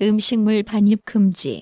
음식물 반입 금지.